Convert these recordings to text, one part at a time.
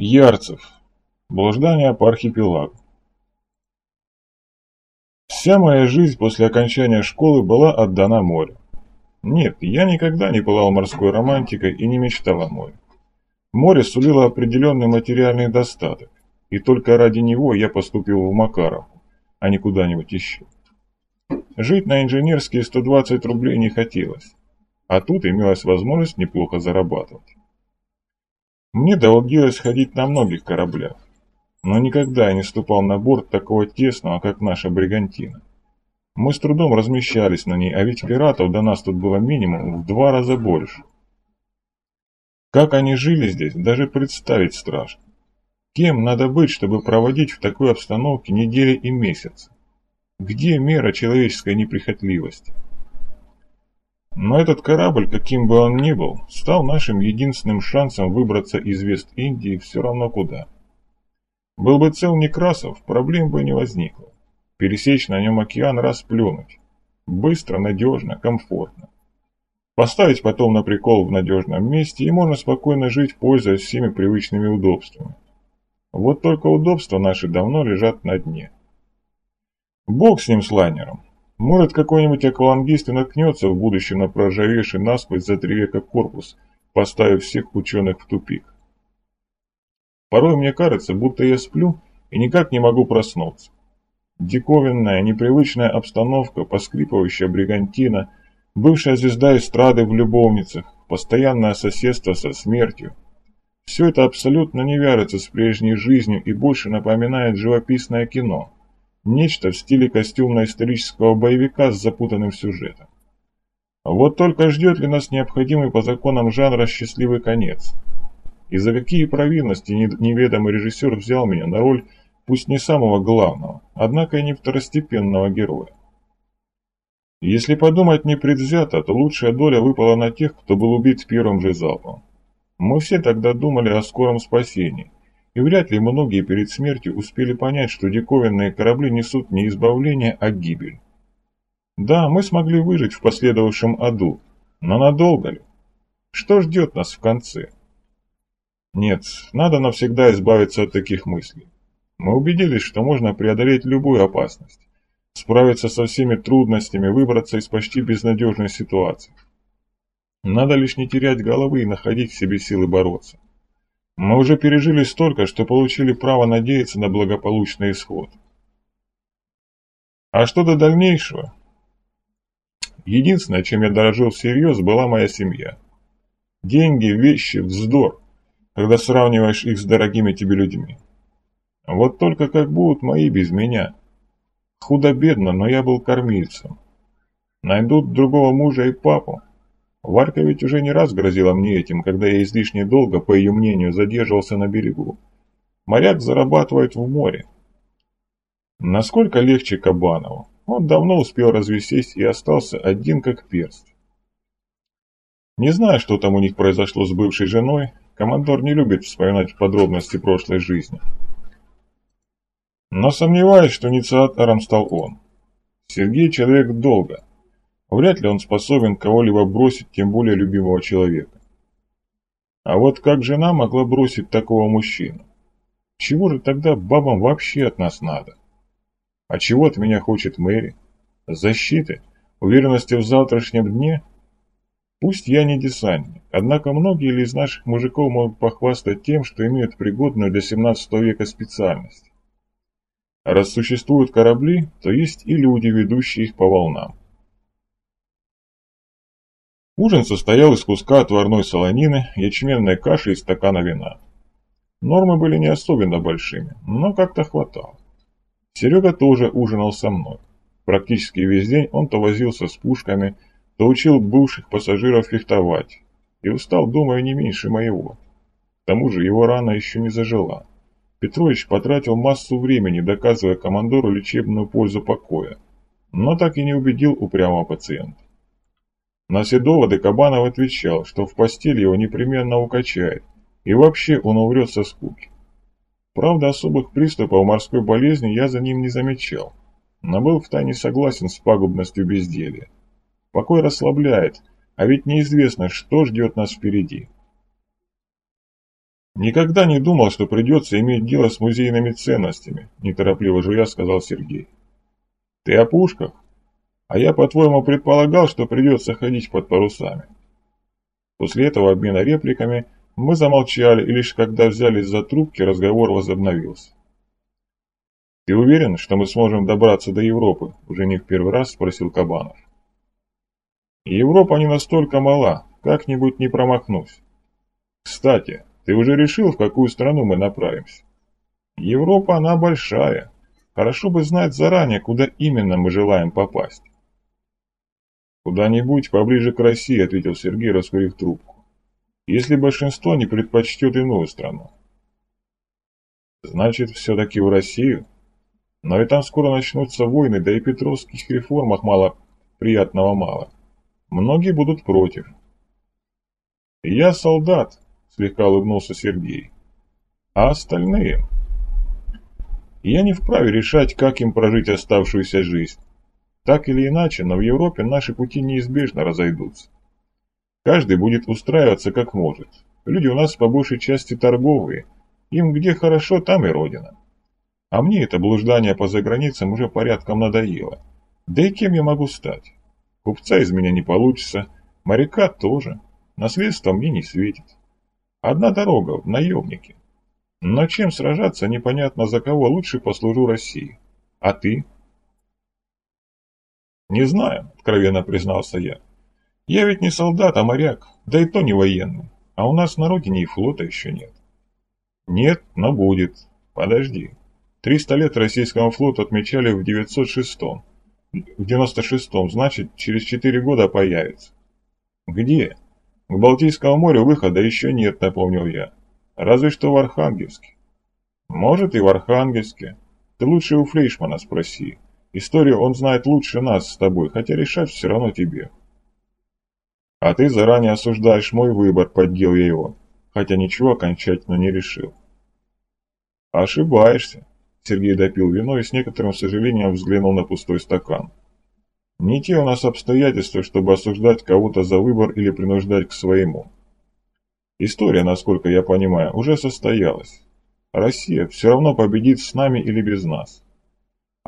Ярцев. Блуждание по архипелагу. Вся моя жизнь после окончания школы была отдана морю. Нет, я никогда не пылал морской романтикой и не мечтал о море. Море сулило определенный материальный достаток, и только ради него я поступил в Макаровку, а не куда-нибудь еще. Жить на инженерские 120 рублей не хотелось, а тут имелась возможность неплохо зарабатывать. Мне доводилось ходить на многих кораблях, но никогда я не ступал на борт такого тесного, как наша бригантина. Мы с трудом размещались на ней, а ведь пиратов до нас тут было минимум в два раза больше. Как они жили здесь, даже представить страшно. Кем надо быть, чтобы проводить в такой обстановке недели и месяцы? Где мера человеческой неприхотливости? Но этот корабль, каким бы он ни был, стал нашим единственным шансом выбраться из Вест-Индии все равно куда. Был бы цел Некрасов, проблем бы не возникло. Пересечь на нем океан расплюнуть. Быстро, надежно, комфортно. Поставить потом на прикол в надежном месте, и можно спокойно жить, пользуясь всеми привычными удобствами. Вот только удобства наши давно лежат на дне. Бог с ним, с лайнером. Может, какой-нибудь аквалангист и наткнется в будущем на проржавевший насквозь за три века корпус, поставив всех ученых в тупик. Порой мне кажется, будто я сплю и никак не могу проснуться. Диковинная, непривычная обстановка, поскрипывающая бригантина, бывшая звезда эстрады в любовницах, постоянное соседство со смертью. Все это абсолютно не вяжется с прежней жизнью и больше напоминает живописное кино – Нечто в стиле костюмно-исторического боевика с запутанным сюжетом. Вот только ждет ли нас необходимый по законам жанра счастливый конец? И за какие провинности неведомый режиссер взял меня на роль, пусть не самого главного, однако и не второстепенного героя? Если подумать непредвзято, то лучшая доля выпала на тех, кто был убит первым же залпом. Мы все тогда думали о скором спасении, и вряд ли многие перед смертью успели понять, что диковинные корабли несут не избавление, а гибель. Да, мы смогли выжить в последовавшем аду, но надолго ли? Что ждет нас в конце? Нет, надо навсегда избавиться от таких мыслей. Мы убедились, что можно преодолеть любую опасность, справиться со всеми трудностями, выбраться из почти безнадежной ситуации. Надо лишь не терять головы и находить в себе силы бороться. Мы уже пережили столько, что получили право надеяться на благополучный исход. А что до дальнейшего? Единственное, чем я дорожил всерьез, была моя семья. Деньги, вещи, вздор, когда сравниваешь их с дорогими тебе людьми. Вот только как будут мои без меня. Худо-бедно, но я был кормильцем. Найдут другого мужа и папу, Варка ведь уже не раз грозила мне этим, когда я излишне долго, по ее мнению, задерживался на берегу. Моряк зарабатывает в море. Насколько легче Кабанову? Он давно успел развестись и остался один как перст. Не знаю, что там у них произошло с бывшей женой, командор не любит вспоминать подробности прошлой жизни. Но сомневаюсь, что инициатором стал он. Сергей человек долго. Вряд ли он способен кого-либо бросить, тем более любимого человека. А вот как жена могла бросить такого мужчину? Чего же тогда бабам вообще от нас надо? А чего от меня хочет Мэри? Защиты? Уверенности в завтрашнем дне? Пусть я не десантник, однако многие из наших мужиков могут похвастать тем, что имеют пригодную для 17 века специальность. Раз существуют корабли, то есть и люди, ведущие их по волнам. Ужин состоял из куска отварной солонины, ячменной каши и стакана вина. Нормы были не особенно большими, но как-то хватало. Серега тоже ужинал со мной. Практически весь день он то возился с пушками, то учил бывших пассажиров фехтовать. И устал, думаю, не меньше моего. К тому же его рана еще не зажила. Петрович потратил массу времени, доказывая командору лечебную пользу покоя, но так и не убедил упрямого пациента. На все доводы Кабанов отвечал, что в постели его непременно укачает, и вообще он умрет со скуки. Правда, особых приступов морской болезни я за ним не замечал, но был втайне согласен с пагубностью безделья. Покой расслабляет, а ведь неизвестно, что ждет нас впереди. Никогда не думал, что придется иметь дело с музейными ценностями, неторопливо жуя сказал Сергей. Ты о пушках? А я, по-твоему, предполагал, что придется ходить под парусами. После этого обмена репликами мы замолчали, и лишь когда взялись за трубки, разговор возобновился. «Ты уверен, что мы сможем добраться до Европы?» – уже не в первый раз спросил Кабанов. «Европа не настолько мала, как-нибудь не промахнусь. Кстати, ты уже решил, в какую страну мы направимся? Европа, она большая. Хорошо бы знать заранее, куда именно мы желаем попасть». «Куда-нибудь поближе к России», – ответил Сергей, раскурив трубку. «Если большинство не предпочтет иную страну». «Значит, все-таки в Россию?» Но и там скоро начнутся войны, да и петровских реформах мало приятного мало. Многие будут против. «Я солдат», — слегка улыбнулся Сергей. «А остальные?» «Я не вправе решать, как им прожить оставшуюся жизнь. Так или иначе, но в Европе наши пути неизбежно разойдутся. Каждый будет устраиваться как может. Люди у нас по большей части торговые. Им где хорошо, там и родина. А мне это блуждание по заграницам уже порядком надоело. Да и кем я могу стать? Купца из меня не получится, моряка тоже. Наследство мне не светит. Одна дорога в наемнике. Но чем сражаться, непонятно за кого, лучше послужу России. А ты? Не знаю, откровенно признался я. Я ведь не солдат, а моряк, да и то не военный. А у нас на родине и флота еще нет. Нет, но будет. Подожди. Триста лет российскому флоту отмечали в 906-м. В 96-м, значит, через четыре года появится. Где? К Балтийскому морю выхода еще нет, напомнил я. Разве что в Архангельске. Может и в Архангельске. Ты лучше у Флейшмана спроси. Историю он знает лучше нас с тобой, хотя решать все равно тебе. А ты заранее осуждаешь мой выбор, поддел я его, хотя ничего окончательно не решил. Ошибаешься. Сергей допил вино и с некоторым сожалением взглянул на пустой стакан. Не те у нас обстоятельства, чтобы осуждать кого-то за выбор или принуждать к своему. История, насколько я понимаю, уже состоялась. Россия все равно победит с нами или без нас.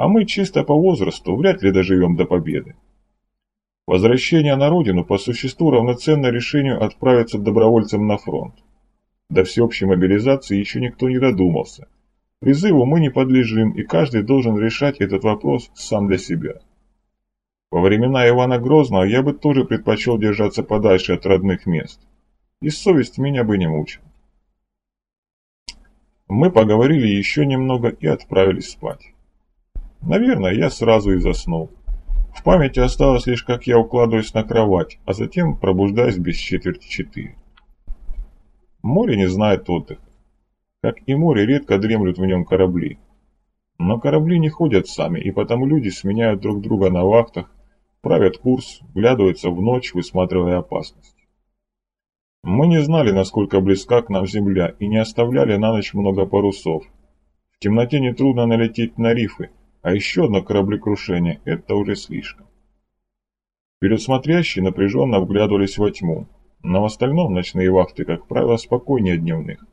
А мы чисто по возрасту вряд ли доживем до победы. Возвращение на родину по существу равноценно решению отправиться добровольцем на фронт. До всеобщей мобилизации еще никто не додумался – Призыву мы не подлежим, и каждый должен решать этот вопрос сам для себя. Во времена Ивана Грозного я бы тоже предпочел держаться подальше от родных мест. И совесть меня бы не мучила. Мы поговорили еще немного и отправились спать. Наверное, я сразу и заснул. В памяти осталось лишь, как я укладываюсь на кровать, а затем пробуждаюсь без четверти четыре. Море не знает отдыха. Как и море, редко дремлют в нем корабли. Но корабли не ходят сами, и потому люди сменяют друг друга на вахтах, правят курс, вглядываются в ночь, высматривая опасность. Мы не знали, насколько близка к нам земля, и не оставляли на ночь много парусов. В темноте нетрудно налететь на рифы, а еще одно кораблекрушение – это уже слишком. Перед смотрящие напряженно вглядывались во тьму, но в остальном ночные вахты, как правило, спокойнее дневных.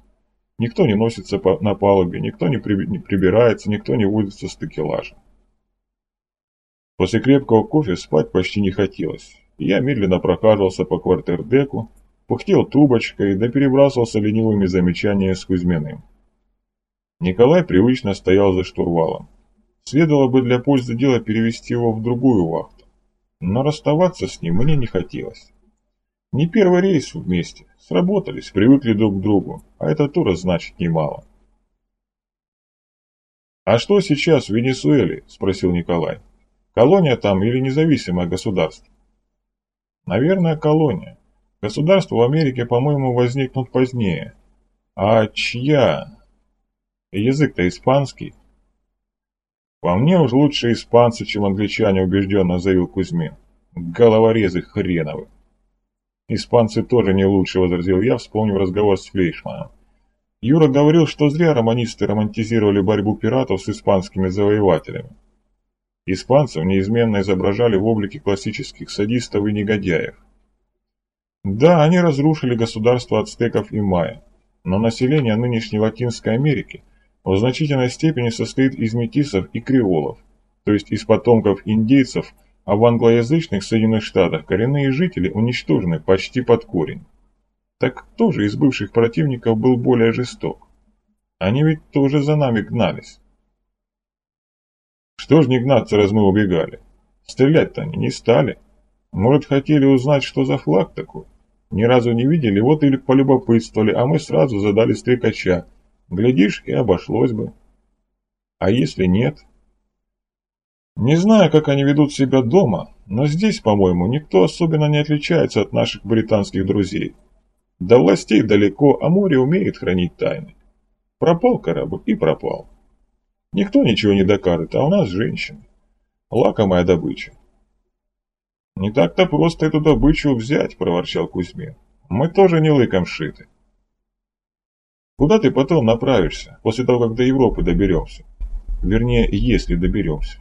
Никто не носится на палубе, никто не, при, не прибирается, никто не возится с такелажем. После крепкого кофе спать почти не хотелось, и я медленно прохаживался по квартирдеку, пыхтел трубочкой, да перебрасывался ленивыми замечаниями с Кузьминым. Николай привычно стоял за штурвалом. Следовало бы для пользы дела перевести его в другую вахту, но расставаться с ним мне не хотелось. Не первый рейс вместе, сработались, привыкли друг к другу, а это тоже значит немало. «А что сейчас в Венесуэле?» – спросил Николай. «Колония там или независимое государство?» «Наверное, колония. Государство в Америке, по-моему, возникнут позднее. А чья? Язык-то испанский». «По мне уж лучше испанцы, чем англичане», – убежденно заявил Кузьмин. «Головорезы хреновы». «Испанцы тоже не лучше», — возразил я, вспомнив разговор с Флейшманом. Юра говорил, что зря романисты романтизировали борьбу пиратов с испанскими завоевателями. Испанцев неизменно изображали в облике классических садистов и негодяев. Да, они разрушили государство ацтеков и майя, но население нынешней Латинской Америки в значительной степени состоит из метисов и креолов, то есть из потомков индейцев, а в англоязычных Соединенных Штатах коренные жители уничтожены почти под корень. Так кто же из бывших противников был более жесток? Они ведь тоже за нами гнались. Что ж не гнаться, раз мы убегали? Стрелять-то они не стали. Может, хотели узнать, что за флаг такой? Ни разу не видели, вот или полюбопытствовали, а мы сразу задали стрекача. Глядишь, и обошлось бы. А если нет? Не знаю, как они ведут себя дома, но здесь, по-моему, никто особенно не отличается от наших британских друзей. До властей далеко, а море умеет хранить тайны. Пропал корабль и пропал. Никто ничего не докажет, а у нас женщины. Лакомая добыча. «Не так-то просто эту добычу взять», — проворчал Кузьмин. «Мы тоже не лыком шиты». «Куда ты потом направишься, после того, как до Европы доберемся? Вернее, если доберемся».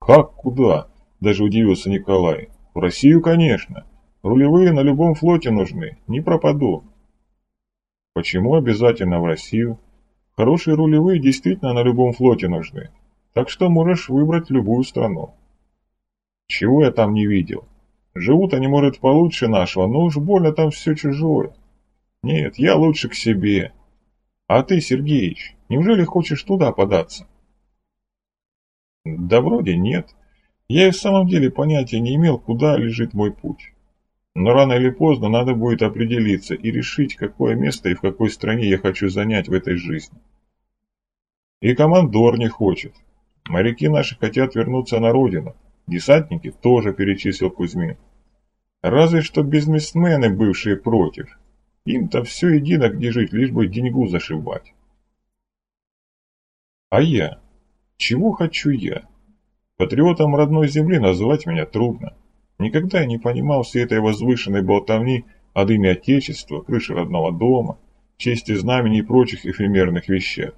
«Как куда?» – даже удивился Николай. «В Россию, конечно. Рулевые на любом флоте нужны, не пропаду». «Почему обязательно в Россию?» Хорошие рулевые действительно на любом флоте нужны, так что можешь выбрать любую страну. Чего я там не видел? Живут они, может, получше нашего, но уж больно там все чужое. Нет, я лучше к себе. А ты, Сергеич, неужели хочешь туда податься? Да вроде нет. Я и в самом деле понятия не имел, куда лежит мой путь. Но рано или поздно надо будет определиться и решить, какое место и в какой стране я хочу занять в этой жизни. И командор не хочет. Моряки наши хотят вернуться на родину. Десантники тоже перечислил Кузьмин. Разве что бизнесмены бывшие против. Им-то все едино, где жить, лишь бы деньгу зашибать. А я? Чего хочу я? Патриотом родной земли назвать меня трудно. Никогда я не понимал всей этой возвышенной болтовни о дыме Отечества, крыше родного дома, чести знамени и прочих эфемерных вещах.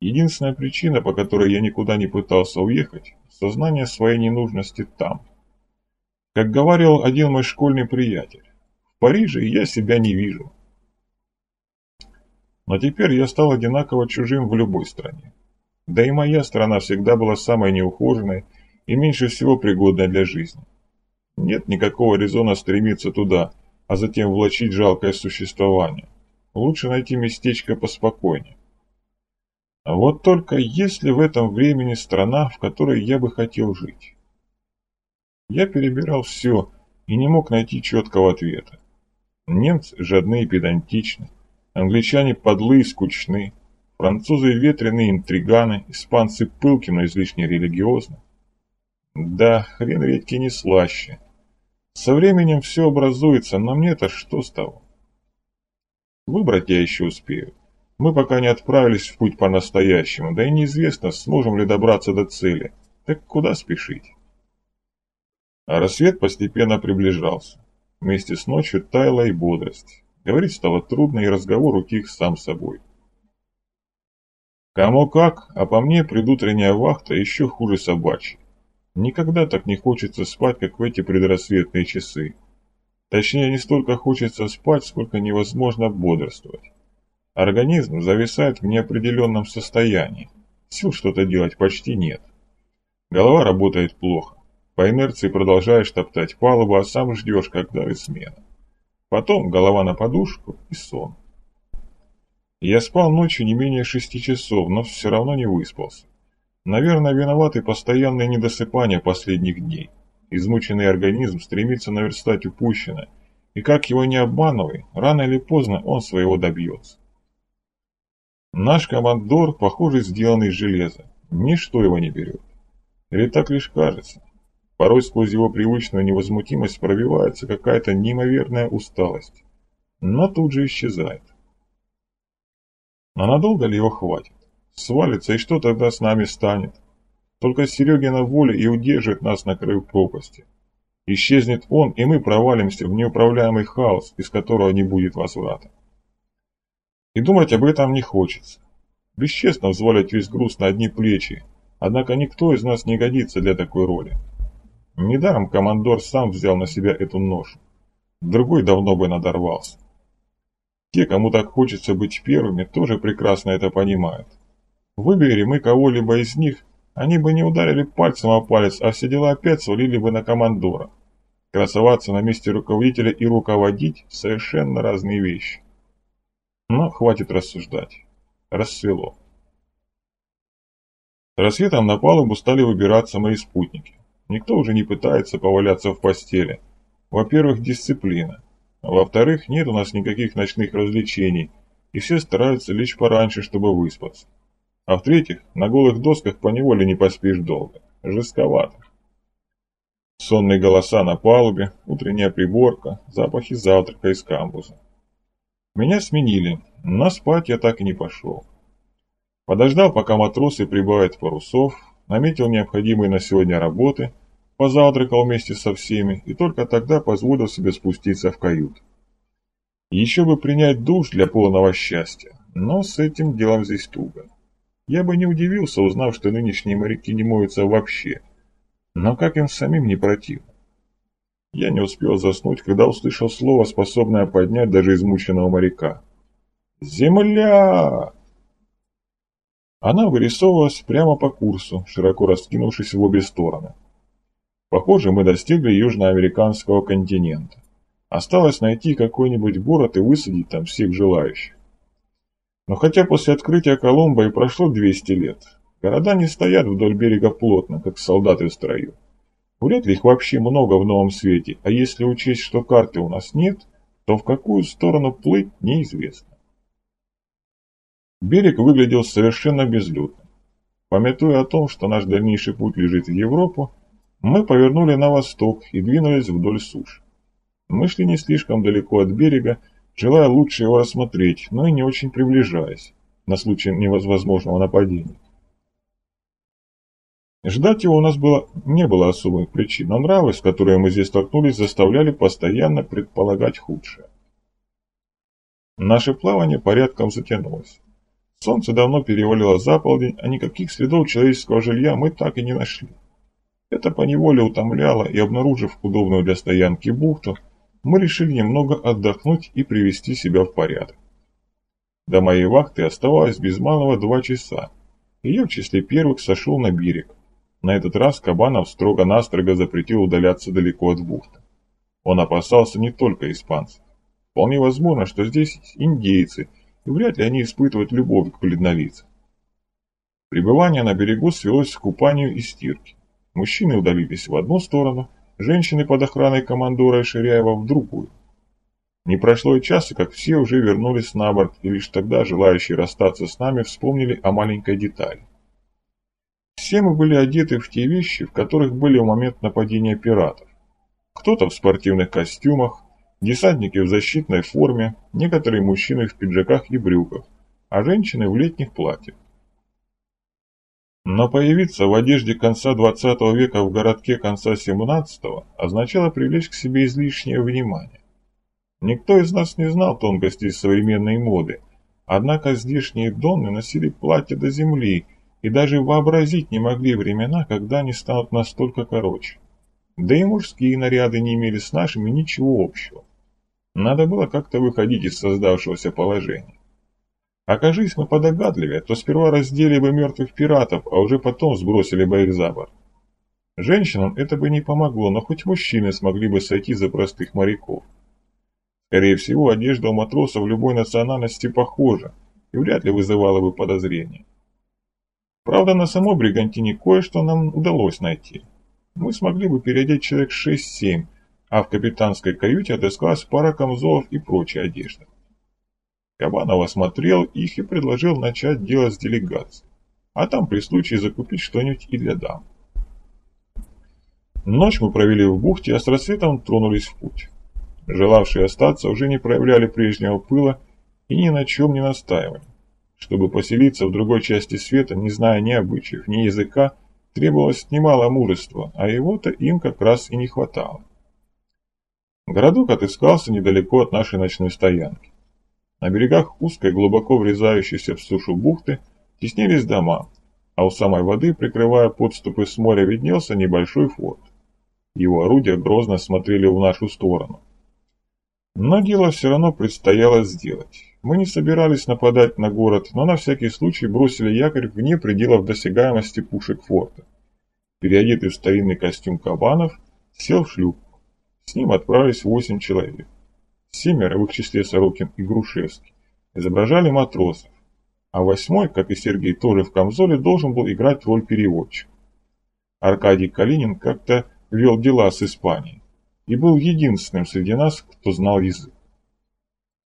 Единственная причина, по которой я никуда не пытался уехать – сознание своей ненужности там. Как говорил один мой школьный приятель, Париже я себя не вижу. Но теперь я стал одинаково чужим в любой стране. Да и моя страна всегда была самой неухоженной и меньше всего пригодной для жизни. Нет никакого резона стремиться туда, а затем влачить жалкое существование. Лучше найти местечко поспокойнее. А вот только есть ли в этом времени страна, в которой я бы хотел жить? Я перебирал все и не мог найти четкого ответа. Немцы жадны и педантичны, англичане подлые и скучны, французы ветреные интриганы, испанцы пылки, но излишне религиозны. Да, хрен редьки не слаще. Со временем все образуется, но мне-то что с того? Выбрать я еще успею. Мы пока не отправились в путь по-настоящему, да и неизвестно, сможем ли добраться до цели. Так куда спешить? А рассвет постепенно приближался. Вместе с ночью таяла и бодрость. Говорить стало трудно, и разговор утих сам собой. Кому как, а по мне предутренняя вахта еще хуже собачьей. Никогда так не хочется спать, как в эти предрассветные часы. Точнее, не столько хочется спать, сколько невозможно бодрствовать. Организм зависает в неопределенном состоянии. Сил что-то делать почти нет. Голова работает плохо. По инерции продолжаешь топтать палубу, а сам ждешь, когда и смена. Потом голова на подушку и сон. Я спал ночью не менее шести часов, но все равно не выспался. Наверное, виноваты постоянное недосыпание последних дней. Измученный организм стремится наверстать упущенное, и как его не обманывай, рано или поздно он своего добьется. Наш командор, похоже, сделан из железа. Ничто его не берет. Или так лишь кажется. Порой сквозь его привычную невозмутимость пробивается какая-то неимоверная усталость. Но тут же исчезает. А надолго ли его хватит? Свалится, и что тогда с нами станет? Только Серегина воля и удержит нас на краю пропасти. Исчезнет он, и мы провалимся в неуправляемый хаос, из которого не будет возврата. И думать об этом не хочется. Бесчестно взвалить весь груз на одни плечи, однако никто из нас не годится для такой роли. Недаром командор сам взял на себя эту ношу. Другой давно бы надорвался. Те, кому так хочется быть первыми, тоже прекрасно это понимают. Выбери мы кого-либо из них, они бы не ударили пальцем о палец, а все дела опять свалили бы на командора. Красоваться на месте руководителя и руководить – совершенно разные вещи. Но хватит рассуждать. Рассвело. Рассветом на палубу стали выбираться мои спутники. Никто уже не пытается поваляться в постели. Во-первых, дисциплина. Во-вторых, нет у нас никаких ночных развлечений, и все стараются лечь пораньше, чтобы выспаться. А в-третьих, на голых досках поневоле не поспишь долго. Жестковато. Сонные голоса на палубе, утренняя приборка, запахи завтрака из камбуза. Меня сменили, но спать я так и не пошел. Подождал, пока матросы прибавят парусов, наметил необходимые на сегодня работы, позавтракал вместе со всеми и только тогда позволил себе спуститься в кают. Еще бы принять душ для полного счастья, но с этим делом здесь туго. Я бы не удивился, узнав, что нынешние моряки не моются вообще. Но как им самим не противно? Я не успел заснуть, когда услышал слово, способное поднять даже измученного моряка. «Земля!» Она вырисовывалась прямо по курсу, широко раскинувшись в обе стороны. Похоже, мы достигли южноамериканского континента. Осталось найти какой-нибудь город и высадить там всех желающих. Но хотя после открытия Коломбо и прошло 200 лет, города не стоят вдоль берега плотно, как солдаты в строю. Вряд ли их вообще много в новом свете, а если учесть, что карты у нас нет, то в какую сторону плыть неизвестно. Берег выглядел совершенно безлюдным. Пометуя о том, что наш дальнейший путь лежит в Европу, мы повернули на восток и двинулись вдоль суши. Мы шли не слишком далеко от берега, желая лучше его рассмотреть, но и не очень приближаясь, на случай невозможного нападения. Ждать его у нас было, не было особых причин, но нравы, с которыми мы здесь столкнулись, заставляли постоянно предполагать худшее. Наше плавание порядком затянулось. Солнце давно перевалило за полдень, а никаких следов человеческого жилья мы так и не нашли. Это поневоле утомляло, и обнаружив удобную для стоянки бухту, мы решили немного отдохнуть и привести себя в порядок. До моей вахты оставалось без малого два часа, и я в числе первых сошел на берег. На этот раз Кабанов строго-настрого запретил удаляться далеко от бухты. Он опасался не только испанцев. Вполне возможно, что здесь индейцы, вряд ли они испытывают любовь к бледнолицам. Пребывание на берегу свелось к купанию и стирке. Мужчины удалились в одну сторону, женщины под охраной командора Ширяева в другую. Не прошло и часа, как все уже вернулись на борт, и лишь тогда желающие расстаться с нами вспомнили о маленькой детали. Все мы были одеты в те вещи, в которых были в момент нападения пиратов. Кто-то в спортивных костюмах, десантники в защитной форме, некоторые мужчины в пиджаках и брюках, а женщины в летних платьях. Но появиться в одежде конца 20 века в городке конца 17 означало привлечь к себе излишнее внимание. Никто из нас не знал тонкостей современной моды, однако здешние донны носили платья до земли и даже вообразить не могли времена, когда они станут настолько короче. Да и мужские наряды не имели с нашими ничего общего. Надо было как-то выходить из создавшегося положения. Окажись мы подогадливее, то сперва раздели бы мертвых пиратов, а уже потом сбросили бы их за борт. Женщинам это бы не помогло, но хоть мужчины смогли бы сойти за простых моряков. Скорее всего, одежда у матросов любой национальности похожа и вряд ли вызывала бы подозрения. Правда, на самой Бригантине кое-что нам удалось найти. Мы смогли бы переодеть человек 6-7, а в капитанской каюте отыскалась пара камзолов и прочей одежды. Кабанов осмотрел их и предложил начать дело с делегацией, а там при случае закупить что-нибудь и для дам. Ночь мы провели в бухте, а с рассветом тронулись в путь. Желавшие остаться уже не проявляли прежнего пыла и ни на чем не настаивали. Чтобы поселиться в другой части света, не зная ни обычаев, ни языка, требовалось немало мужества, а его-то им как раз и не хватало. Городок отыскался недалеко от нашей ночной стоянки. На берегах узкой, глубоко врезающейся в сушу бухты теснились дома, а у самой воды, прикрывая подступы с моря, виднелся небольшой форт. Его орудия грозно смотрели в нашу сторону. Но дело все равно предстояло сделать. Мы не собирались нападать на город, но на всякий случай бросили якорь вне пределов досягаемости пушек форта. Переодетый в старинный костюм кабанов, сел в шлюпку. С ним отправились восемь человек. Семеро, в их числе Сорокин и Грушевский, изображали матросов, а восьмой, как и Сергей, тоже в камзоле, должен был играть роль переводчика. Аркадий Калинин как-то вел дела с Испанией и был единственным среди нас, кто знал язык.